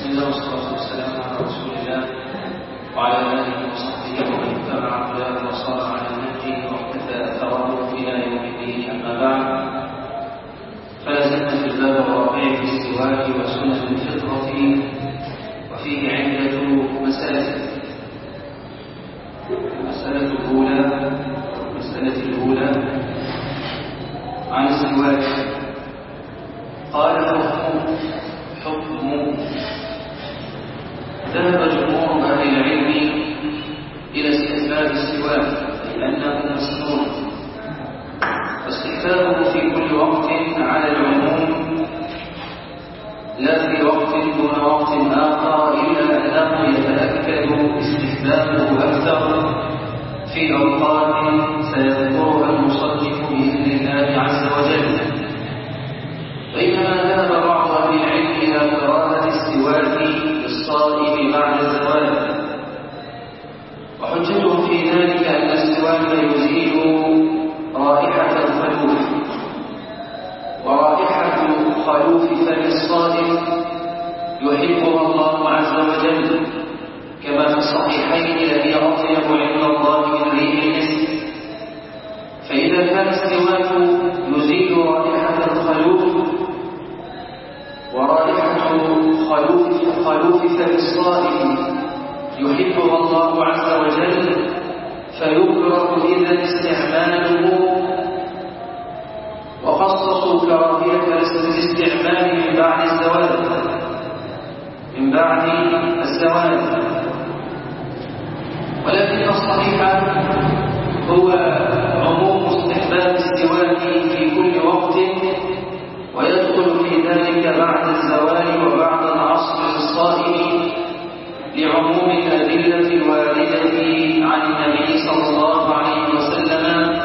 بسم الله والصلاة والسلام وفيه عدة مسائل المسألة الأولى المسألة الأولى عن السواك قال حكم حكم ذهب جمهور أهل العلم إلى استحباب السواك لأنه مسنون واستحبابه في كل وقت على العموم لا في وقت دون وقت آخر إلا أنه يتأكد استحبابه أكثر في أوقات سيذكرها المصنف بإذن الله عز وجل. بينما ذهب بعض أهل العلم إلى كراهة السواك للصائم بعد الزواج وحجتهم في ذلك أن السواك يزيل رائحة الخلوف. ورائحة خلوف فم الصائم يحبها الله عز وجل. كما في الصحيحين الذي أطيب عند الله من ريح المسك فإذا كان السواك يزيل رائحة الخلوف ورائحة خلوف خلوف فم الصائم يحبها الله عز وجل فيكره إذا استعماله وخصصوا كراهية الاستعمال من بعد الزواج من بعد الزواج ولكن الصحيح هو عموم استحباب السواك في كل وقت ويدخل في ذلك بعد الزوال وبعد العصر للصائم لعموم الأدلة الواردة عن النبي صلى الله عليه وسلم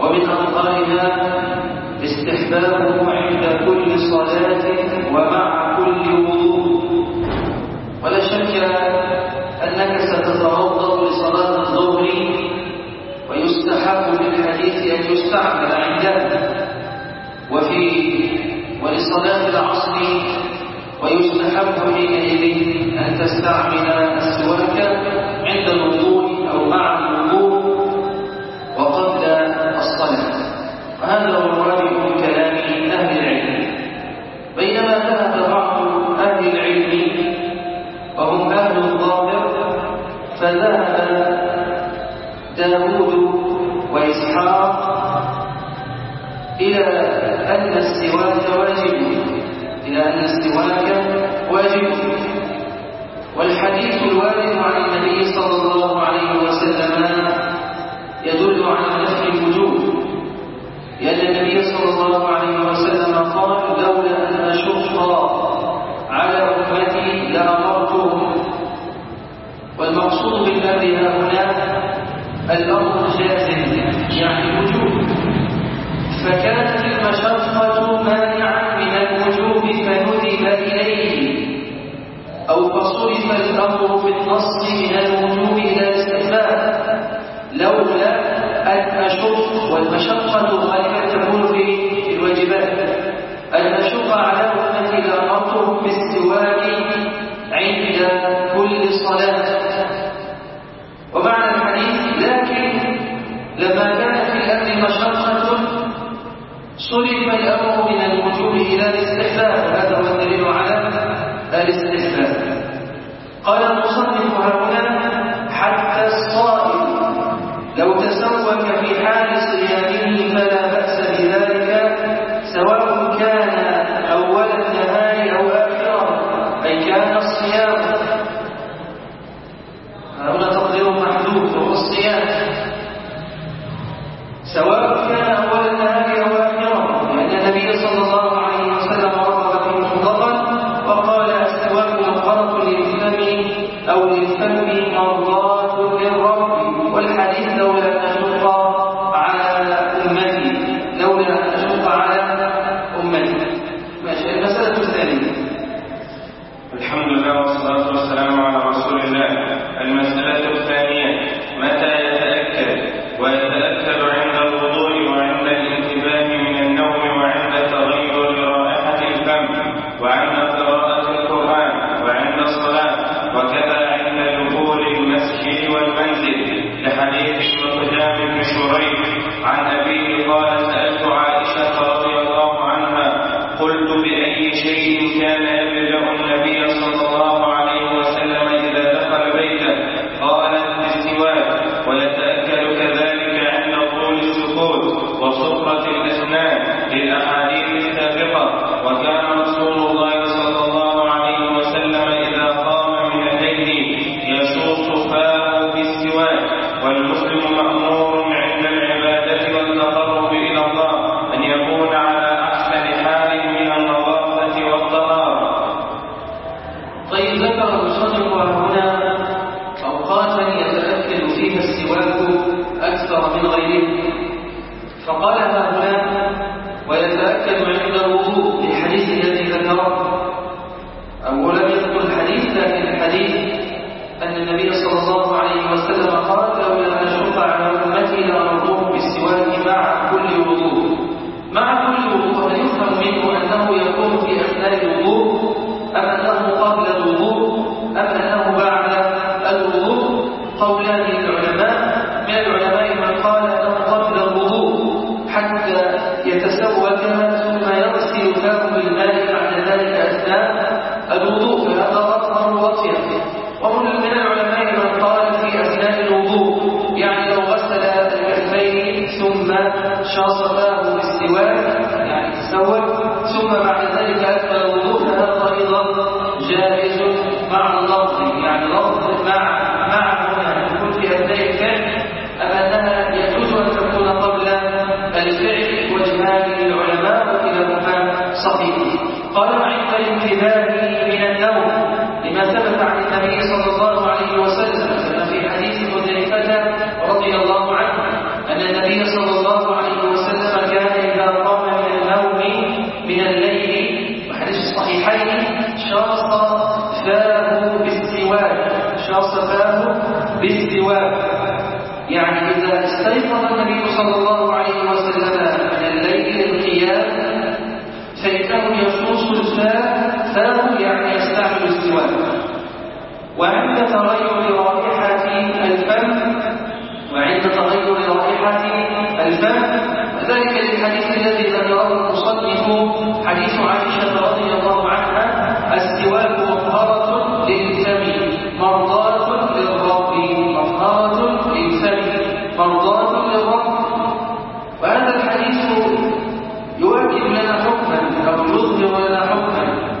ومن أمثالها استحبابه عند كل صلاة ومع كل وضوء. ولا شك ستتوضأ لصلاة الظهر ويستحب للحديث أن يستعمل عندها وفي ولصلاة العصر ويستحب حينئذ أن تستعمل السواك عند الوضوء. أن السواك واجب. إلى أن السواك واجب. والحديث الوارد عن النبي صلى الله عليه وسلم يدل على نفي الوجوب. لأن النبي صلى الله عليه وسلم قال لولا أن أشق على أمتي لأمرتهم. والمقصود ها هنا الأمر جازم يعني الوجوب فكانت المشقة مانعا من الوجوب فندب إليه أو فصرف النص من الوجوب إلى الاستحباب. لولا أن أشق والمشقة غالبا تكون في الواجبات. أشق على أمتي لأمرتهم بالسواك عند كل صلاة. ومعنى الحديث لكن لما كان في الأمر مشقة صرف الأمر من الوجوب إلى الاستحباب. الحديث مقدام بن شريح عن أبي جائز مع اللفظ يعني لفظ مع مع هنا يكون في أثناء الفعل أم أنها يجوز أن تكون قبل الفعل وجهان للعلماء وكلاهما صحيح قال عند الانتباه من النوم لما ثبت عن النبي صلى الله عليه وسلم في حديث حذيفة رضي الله عنه أن النبي صلى الله عليه وسلم كان إذا قام من النوم من الليل وحديث الصحيحين شاص فاه بالسواك. شاص فاه بالسواك. يعني إذا استيقظ النبي صلى الله عليه وسلم من الليل للقيام فإنه يشوص الفاه. فاه يعني يستعمل السواك. وعند تغير رائحة الفم وعند تغير رائحة الفم وذلك للحديث الذي ذكره المصنف حديث عائشة رضي الله عنها السواك مطهرة للفم مرضاة للرب مطهرة للفم مرضاة للرب. وهذا الحديث يؤكد لنا حكما أو يظهر لنا حكما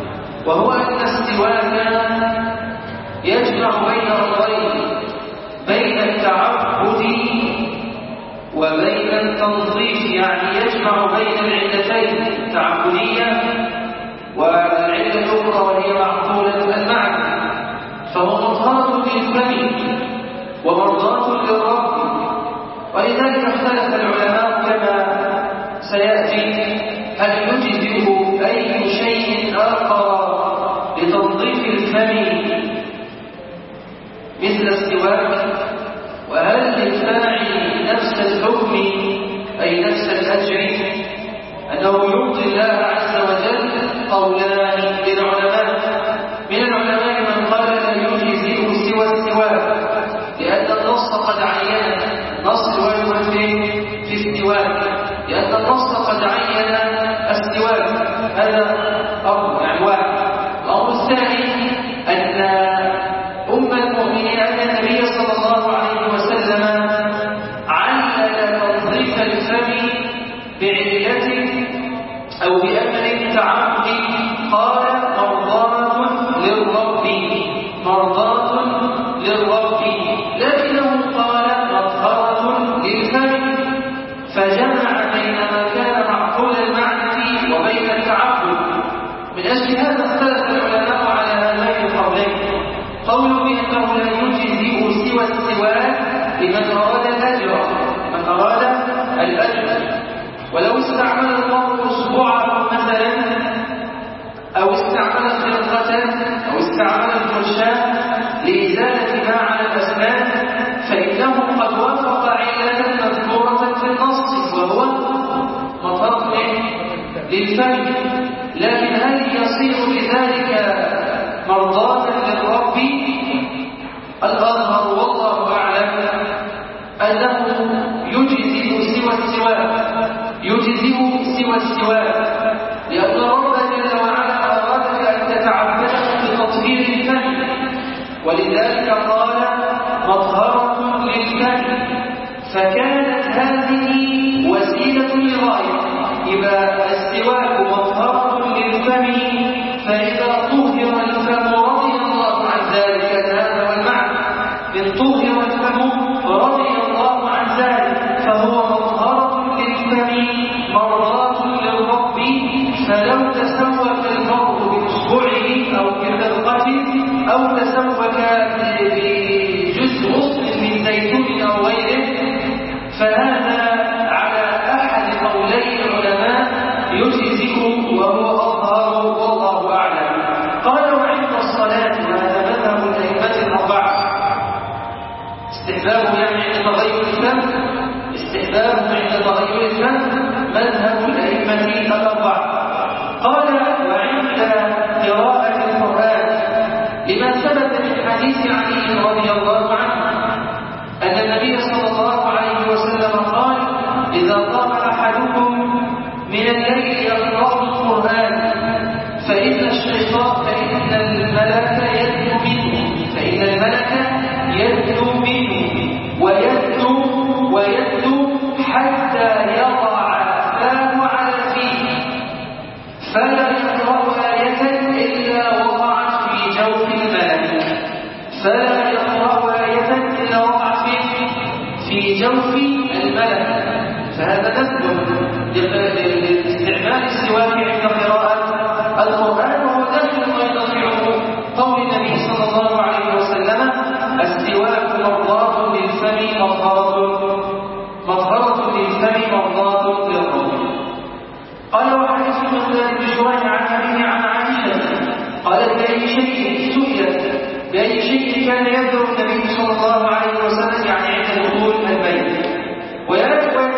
وهو أن السواك يجمع بين أمرين بين التعبد وبين التنظيف يعني يجمع بين العلتين التعبدية والعلة الأخرى وهي معقولة المعنى. فهو مطهرة للفم ومرضاة للرب. ولذلك اختلف العلماء كما سيأتي هل يجزئ أي شيء آخر لتنظيف الفم مثل السواك وهل للفاعل نفس الحكم أي نفس الأجر؟ أنه قولان للعلماء. من العلماء من قال لا يجزئ سوى السواك لأن النص قد عين. نص في لأن النص قد عين هذا أمر واحد الأمر الثاني للفم رضي الله عنه أن النبي صلى الله عليه وسلم قال إذا قام أحدكم من الليل يقرأ القرآن فإن الشيطان فإن الملائكة فيه كان النبي صلى الله عليه وسلم يعني عند دخول البيت ويتذكر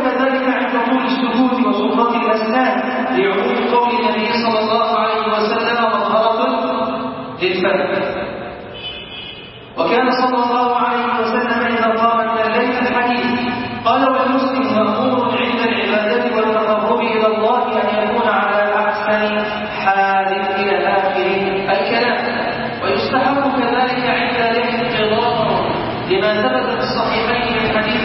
كذلك عند طول السجود وسلطة الأسنان لعموم قول النبي صلى الله عليه وسلم مظهرة للفم ثبت في الصحيحين من حديث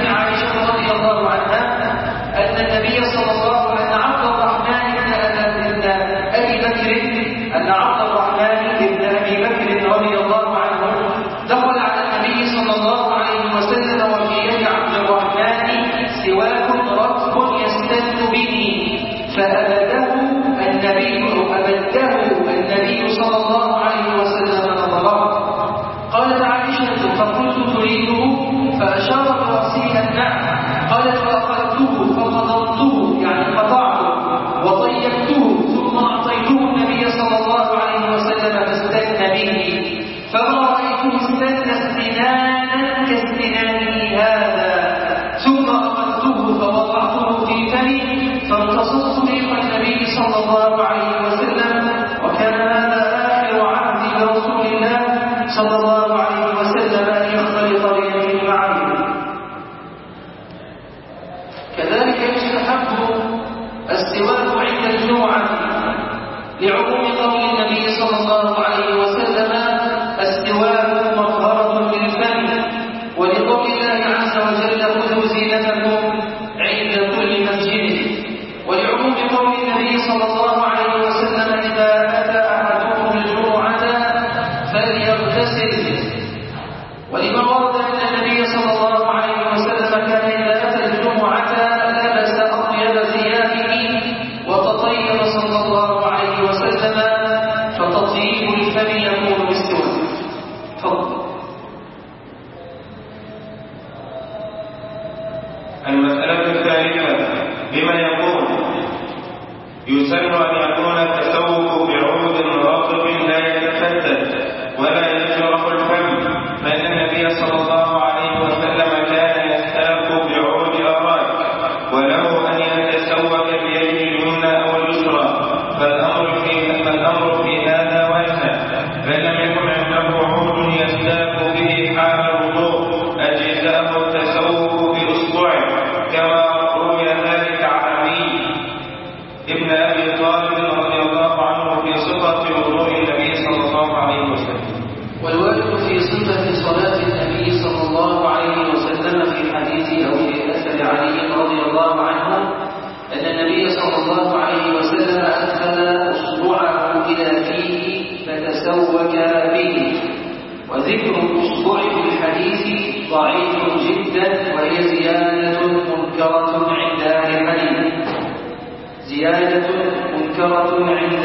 منكرة عند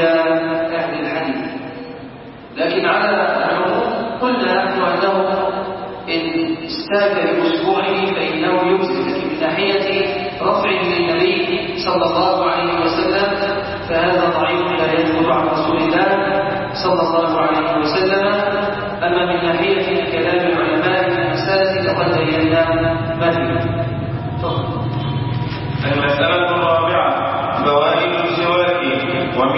أهل الحديث. لكن على العموم قلنا نحن أنه إن استاك بأسبوعه فإنه لكن من ناحية رفع للنبي صلى الله عليه وسلم فهذا ضعيف لا يثبت عن رسول الله صلى الله عليه وسلم. أما من ناحية كلام العلماء في المسألة فقد بينا ما فيه المسألة ومن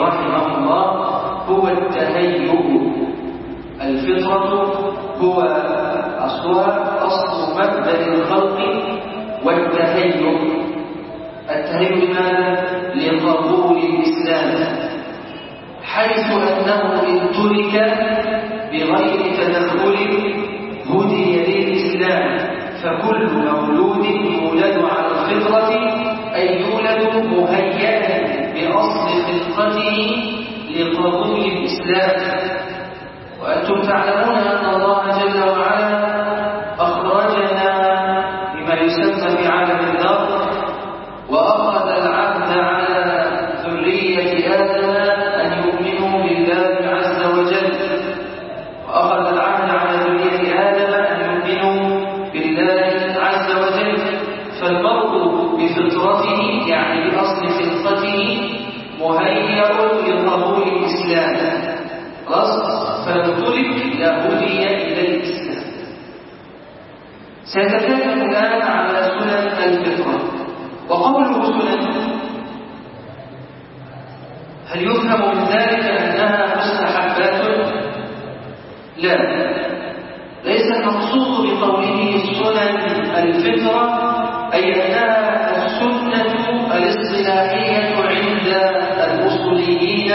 رحمه الله هو التهيؤ الفطرة هو أصلها أصل مبدأ الخلق والتهيؤ التهيؤ لماذا؟ لقبول الإسلام حيث أنه إن ترك بغير تدخل هدي للإسلام فكل مولود يولد على الفطرة أي يولد مهيئا بأصل خلقته لقبول الإسلام. وأنتم تعلمون أن الله جل وعلا سنتكلم الآن على سنن الفطرة وقوله سنن هل يفهم من ذلك أنها مستحبات؟ لا. ليس المقصود بقوله سنن الفطرة أي أنها السنة الاصطلاحية عند الأصوليين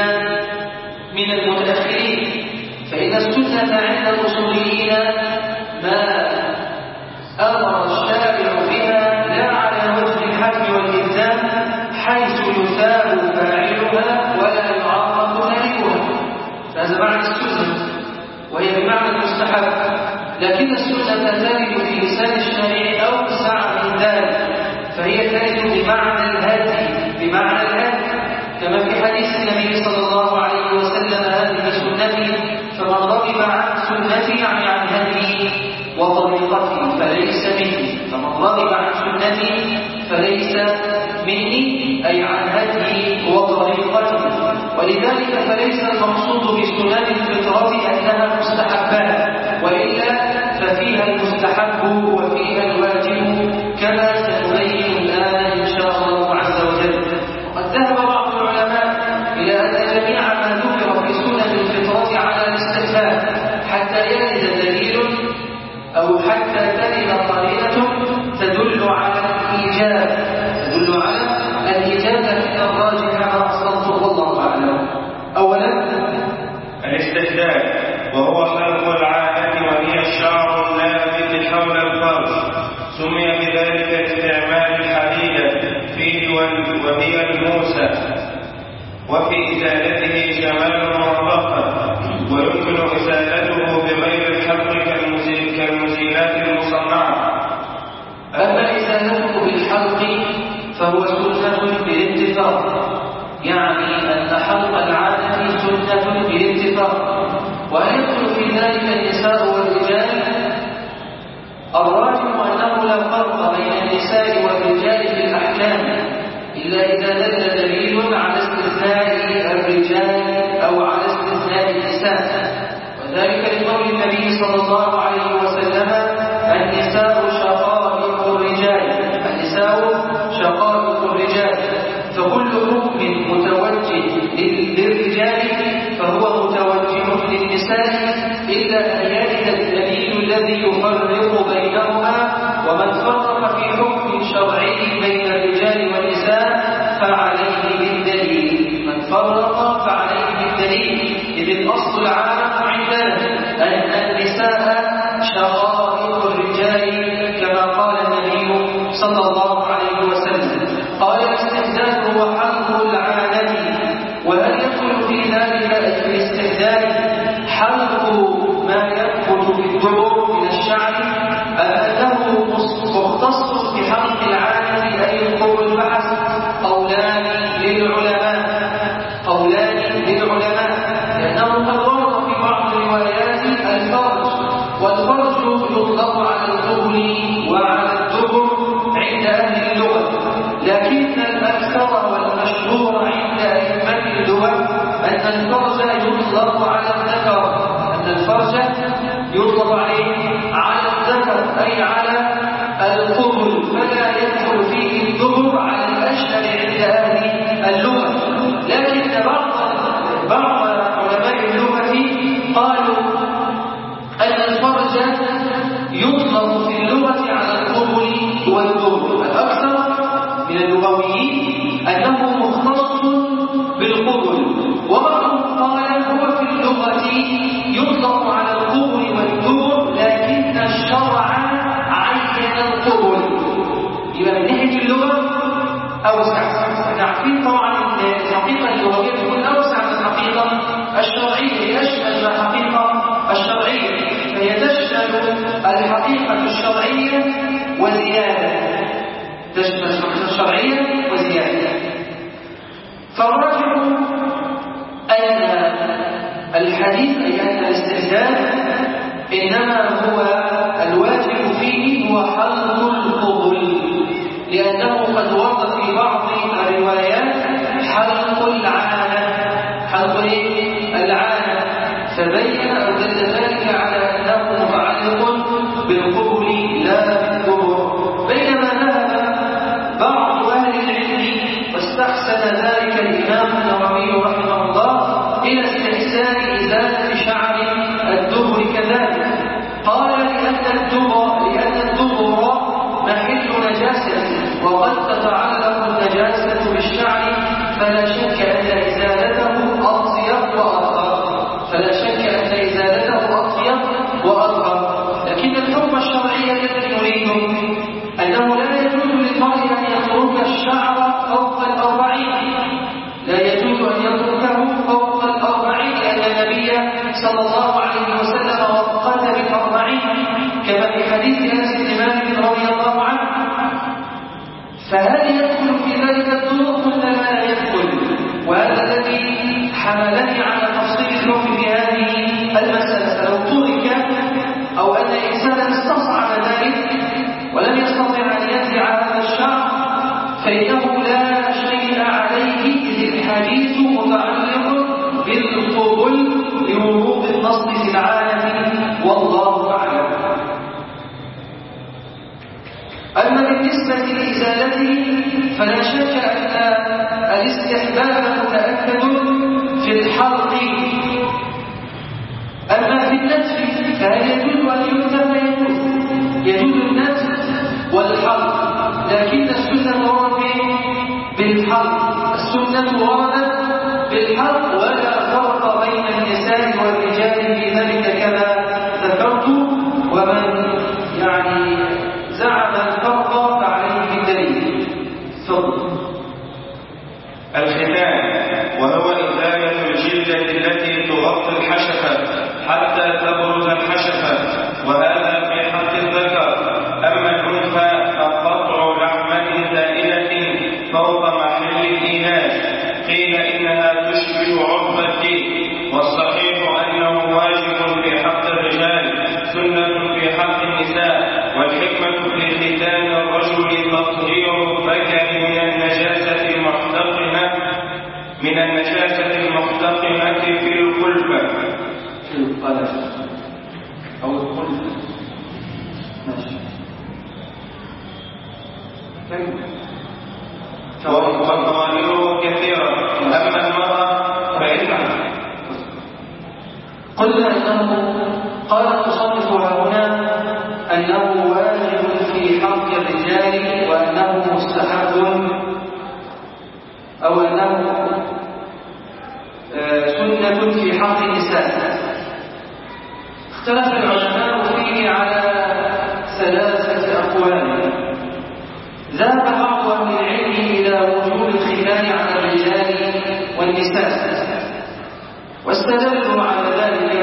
من المتأخرين. فإن السنة عند الأصوليين ما أمر الشارع بها لا على وجه والإلزام حيث يثاب فاعلها ولا يعاقب تاركها فهذا معنى السنة وهي بمعنى المستحب. لكن السنة ترد في لسان الشريع أوسع من ذلك فهي ترد بمعنى الهدي بمعنى الهدي كما في حديث النبي صلى الله عليه وسلم هذه سنتي فمن رغب عن سنتي يعني عن هدي وطريقتي فليس مني. فمن رغب عن سنتي فليس مني أي عن هدي وطريقتي ولذلك فليس المقصود بسنن الفطرة أنها مستحبات وإلا ففيها المستحب وفيها الواجب كما سنبين الآن إن شاء الله عز وجل. وقد ذهب بعض العلماء إلى أن جميع ما ذكر في سنن الفطرة على الاستحباب حتى يرد دليل وفي إزالته شمال ورفاقة ويمكن إزالته بغير الحق كالمزيل كالمزيلات المصنعة. أما إزالته بالحلق فهو سنة بالاتفاق يعني أن حلق العادة سنة بالاتفاق وهل يدخل في ذلك النساء والرجال الراجح أنه لا فرق بين النساء والرجال في الأحكام. إلا إذا دل دليل على استثناء الرجال أو على استثناء النساء. وذلك لقول النبي صلى الله عليه وسلم النساء شقائق الرجال. النساء شقائق الرجال. فكل حكم متوجه للرجال فهو متوجه للنساء إلا أن يرد الدليل الذي يفرق أن الفرج يطلق على الذكر. أن الفرج يطلق عليه على الذكر أي على القبل. فلا يدخل فيه الدبر على الأشهر عند أهل اللغة. لكن بعض بعض علماء اللغة قالوا أن الفرج يطلق في اللغة على القبل والدبر الأكثر من اللغويين أنه مختص بالقبل. اللغة يطلق على القبل والدبر لكن الشرع عين القبل يبقى من اللغة أوسع. عارفين طبعا الحقيقة اللغوية تكون أوسع من الحقيقة الشرعية. يشمل الحقيقة الشرعية فهي تشمل الحقيقة الشرعية وزيادة تشمل الحقيقة الشرعية وزيادة فالراجع أن الحديث أي أن الاستهزاء لأن الدبر محل نجاسة وقد تتعلق النجاسة بالشعر فلا شك أن إزالته أطيب وأطهر. فلا شك أن إزالته أطيب وأطهر. لكن الحكم الشرعي الذي نريده أنه لا يجوز للمرء أن يترك الشعر فوق الأربعين لا يجوز أن يتركه فوق الأربعين لأن النبي صلى الله عليه وسلم وقت بالأربعين كما في حديث أنس بن مالك رضي الله عنه. فهل يدخل في ذلك الدور قلنا لا يدخل؟ وهذا الذي حملني على تفصيل الحكم في هذه المسألة لو لإزالته فلا شك أن الاستحباب متأكد في الحلق أما في النتف فهل يجوز أن ينتف يجوز يجوز النتف والحلق لكن السنة وردت بالحلق السنة وردت المحتقنة في القلبة في القلب أو القلب ماشي. كم وفضائله كثيرة أما المرأة فإن قلنا أنه قال المصنف هنا أنه واجب في حق الرجال وأنه مستحب أو أنه آه، سنة حق النساء اختلف العلماء فيه على ثلاثة أقوال. ذهب بعض أهل العلم إلى وجوب الختان على الرجال والنساء. واستدلوا على ذلك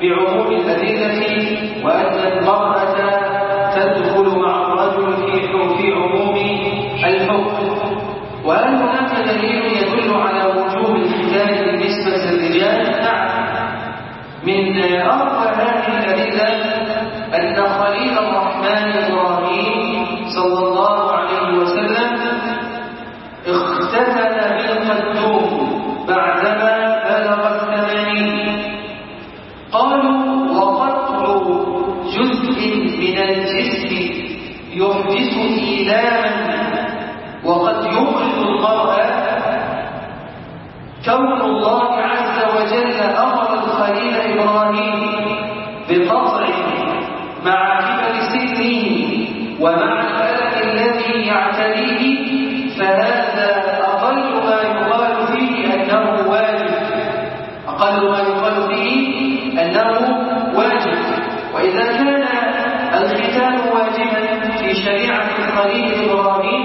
بعموم الأدلة وأن المرأة تدخل مع الرجل في عموم الحكم وهل هناك دليل يدل على وجوب الختان بالنسبة للرجال؟ نعم أن خليل الرحمن إبراهيم صلى الله عليه وسلم اختتن وإذا كان الختان واجبا في شريعة الخليل إبراهيم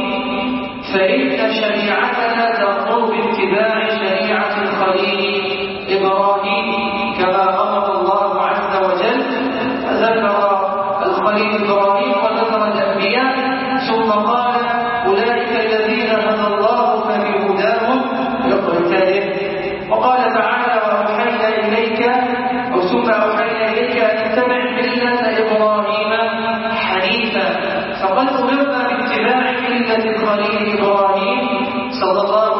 فإن شريعتنا تأمر باتباع شريعة الخليل إبراهيم كما أمر الله عز وجل فذكر الخليل إبراهيم وذكر الأنبياء ثم قال أولئك الذين هدى الله فبهداهم يقتدر وقال تعالى وأوحينا إليك أو ثم أوحينا إليك أن اتبع ملة إبراهيم حنيفا. فقد أمرنا باتباع ملة الخليل إبراهيم صلى الله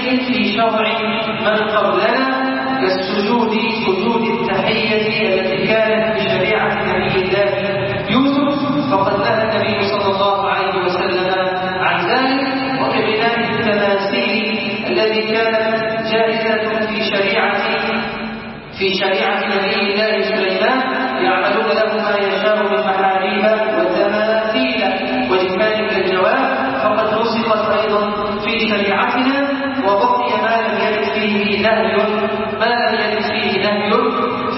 شيء في شرع من قبلنا كالسجود سجود التحية التي كانت في شريعة نبي الله يوسف فقد نهى النبي صلى الله عليه وسلم عن ذلك وكبناء التماثيل الذي كانت جائزة في شريعة في شريعة نبي الله سليمان يعملون له ما يشاء من محاريب وتماثيل وجفان كالجواب فقد نسخت أيضا في شريعتنا فيه نهي ما لم فيه نهي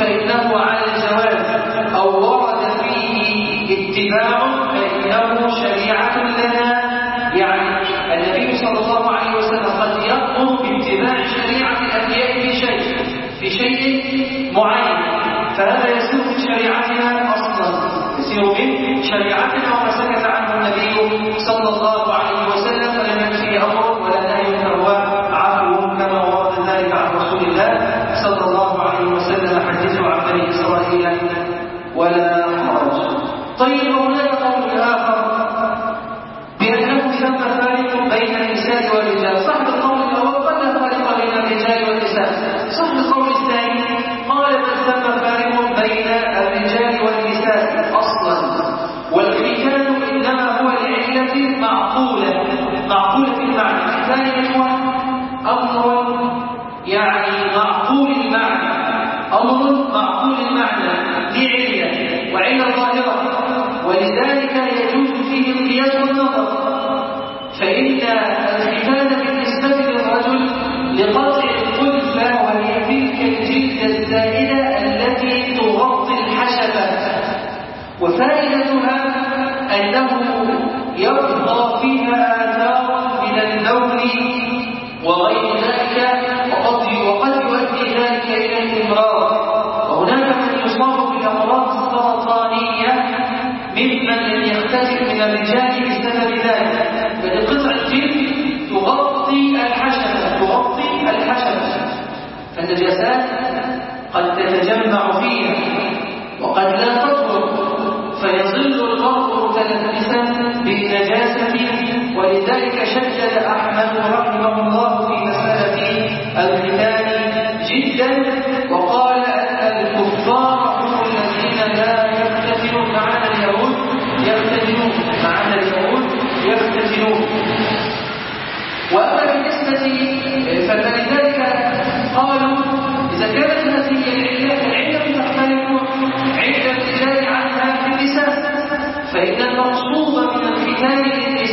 فإنه على الجواز أو ورد فيه اتباع فإنه شريعة لنا. يعني النبي صلى الله عليه وسلم قد يأمر باتباع شريعة الأنبياء في شيء في شيء معين. فهذا من شريعتنا أصلا. يسير شريعتنا وما سكت عنه النبي صلى الله عليه وسلم. فلم يكفي أمر ولا نهي فهو رسول الله صلى الله عليه وسلم حدثوا عن بني إسرائيل ولا حرج طيب هناك أنه يبقى فيها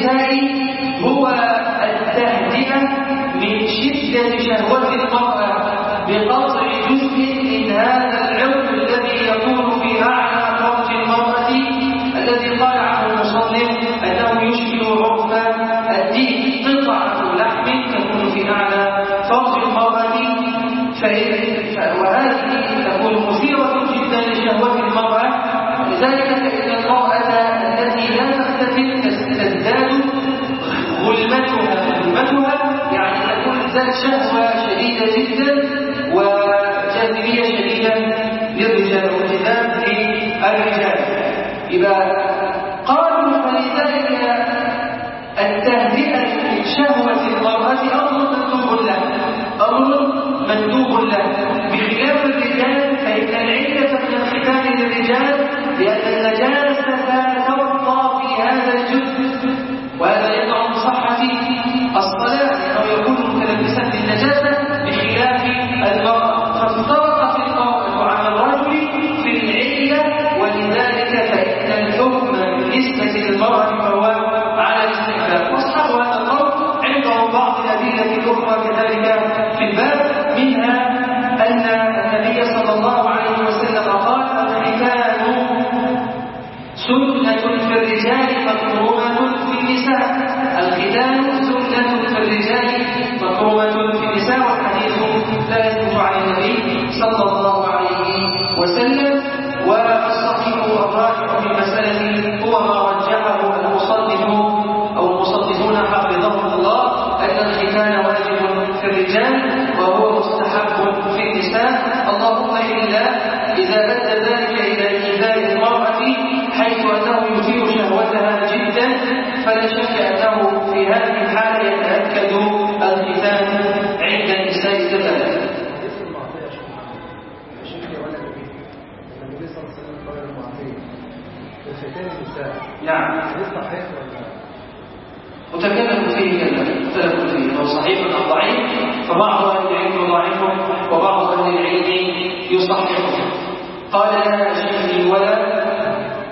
للنساء هو التهدئة من شدة شهوة جدا وجاذبية شديدة للرجال وجذاب للرجال إذا قالوا فلذلك التهدئة شهوة المرأة أمر مندوب له. أمر مندوب له. بخلاف الرجال فإن العلة من الختان للرجال لأن النجاسة تبقى في هذا الجزء وهذا من صحة الصلاة لأنه يكون متلبسا بالنجاسة واصحاب هذا القول عندهم بعض الأدلة الأخرى كذلك في الباب منها أن النبي صلى الله عليه وسلم قال الختان سنة في الرجال مكرومة في النساء الختان سنة في الرجال مكرومة في النساء والحديث لا يثبت عن النبي صلى الله عليه وسلم والصحيح الراجح في المسألة فلا شك أنه في هذه الحالة يتأكد الختان عند الختان النساء نعم. متكلم فيه كلام مختلف فيه لو صحيح أو ضعيف؟ فبعض أهل العلم يضاعفه وبعض أهل العلم يصححه. قال لا شيخي ولا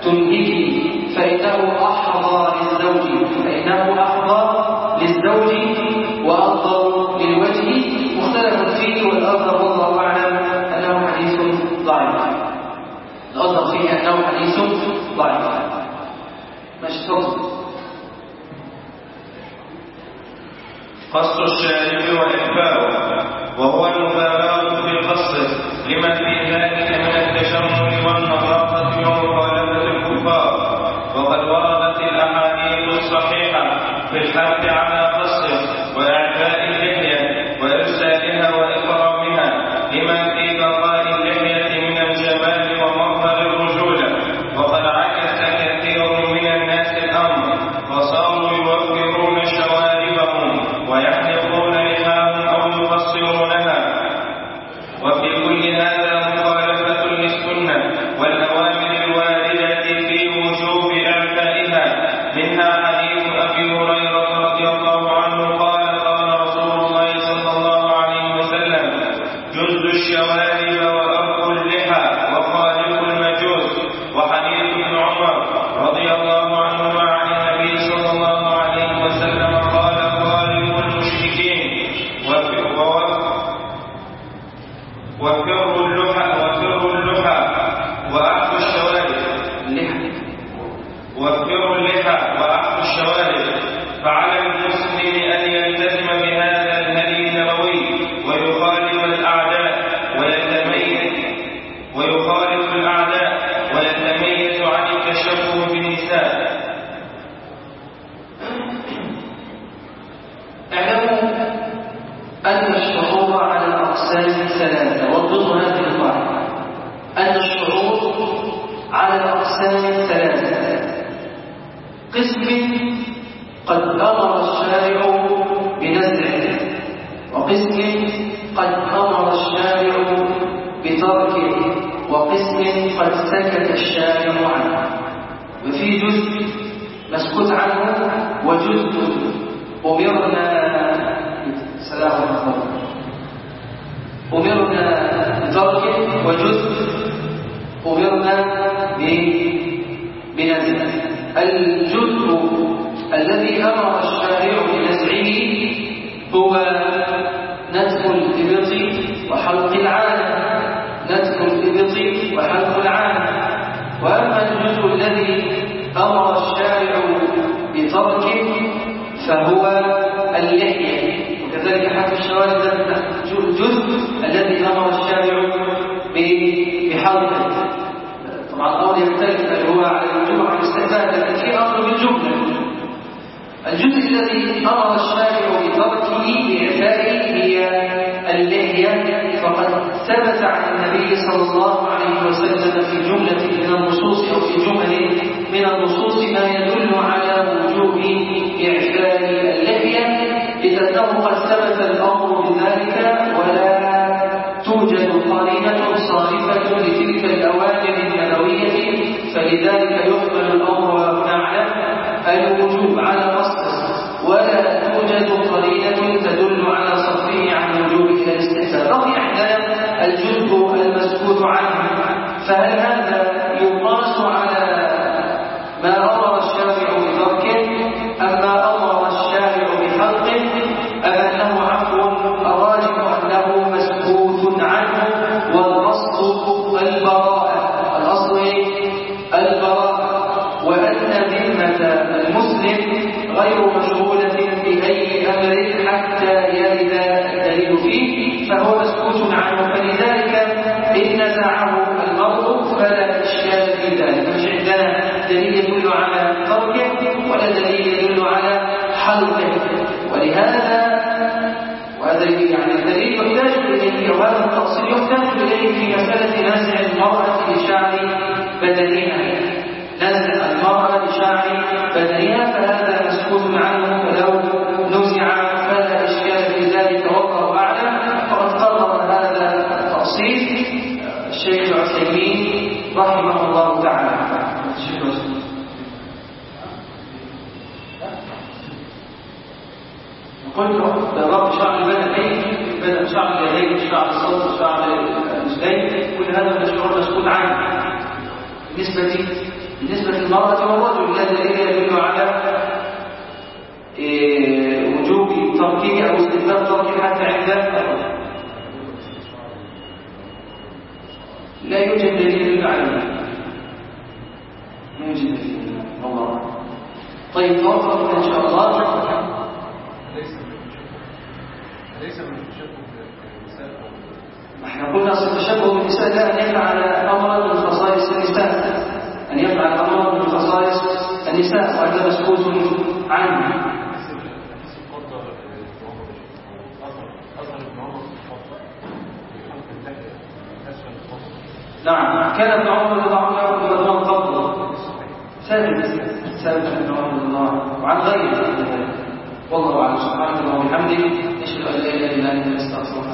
تنهكي فإنه أحظى للزوج فإنه أحظى للزوج وأفضل للوجه. مختلف فيه والأفضل والله أعلم أنه حديث ضعيف. الأفضل فيه أنه حديث ضعيف. تفضل قص الشارب وإخفاؤه وهو المبالغة في قصه لما في ذلك الحث على قصه وإعفاء اللحية وإرسالها وإكرامها لما في بقاء اللحية من الجمال ومظهر الرجولة وقد عكس كثير من الناس الأمر وصاروا يوفرون شواربهم ويحلقون لحاهم أو يقصرون الشوارب وأرقوا اللحى وخالق المجوس وحديث ابن عمر رضي الله عنهما عن النبي صلى الله عليه وسلم قال خالق المشركين وف- و- وفروا اللحى وفروا اللحى وأعفوا الشوارب اللحى وفروا اللحى وأعفوا الشوارب فعلى المسلم أن يلتزم بهذا الهدي النبوي ويخالف الأعداء ويتميز ويخالف الأعداء ويتميز عن التشبه بالنساء اعلموا أن الشعور على أقسام ثلاثة وضبطوا هذه القاعدة أن الشعور على أقسام ثلاثة قسم قد أمر الشارع بنزعه وقسم قد أمر الشارع بتركه وقسم قد سكت الشارع عنه وفي جزء مسكوت عنه وجزء أمرنا سلام عليكم أمرنا بتركه وجزء أمرنا بنزعه الجزء الذي أمر الشارع بنزعه هو نتف الإبط وحلق العانة بتركه فهو اللحية. وكذلك حتى الشوارع ده الجزء الذي أمر الشارع ب- بحلقه طبعا الأمر يختلف هل هو على الاستحباب لكن في أمر بالجملة. الجزء الذي أمر الشارع بتركه بإعفائه هي اللحية. فقد ثبت عن النبي صلى الله عليه وسلم في جملة من النصوص أو في جمل من النصوص ما يدل على وجوب إعفاء اللحية إذ أنه قد ثبت الأمر بذلك ولا توجد قرينة صارفة لتلك الأوامر النبوية فلذلك يقبل الأمر ونعلم الوجوب على أصله ولا توجد قرينة تدل على صرفه عن الوجوب إلى الاستحباب بقي عندنا الجزء المسكوت عنه فهل هذا يقاس على فهو مسكوت عنه. فلذلك إن نزعه المرء فلا إشكال في ذلك. مش عندنا دليل يدل على تركه ولا دليل يدل على حلقه. ولهذا وهذا يعني الدليل يحتاج إليه وهذا التفصيل يحتاج إليه في مسألة نزع المرأة لشعر بدنها. نزع المرأة لشعر بدنها فهذا مسكوت عنه فلو نزع فلا إشكال في ذلك والله أعلم وقد قرر هذا التفصيل الشيخ العثيمين رحمه الله تعالى الشيخ العثيمين قلت شعر البدن بدأ شعر اليدين شعر الصوت شعر الرجلين كل هذا مشروع مسكوت عنه بالنسبة بالنسبة للمرأة والرجل دليل يدل على إيه، وجوب تركه أو استحباب تركه حتى عند لا يوجد دليل على ذلك. لا يوجد دليل. والله. طيب نوفق إن شاء الله ليس من ليس من التشبه بالنساء اصل التشبه بالنساء لا أن يفعل امرا من خصائص النساء. أن يفعل امرا من خصائص النساء وهذا مسكوت عنه. نعم. كان ابن عمر رضي الله عنه يقول الله صحيح ثابت. ثابت ابن عمر رضي الله عنه. وعن غيره. والله أعلم. سبحانك اللهم وبحمدك أشهد أن لا إله إلا أنت أستغفرك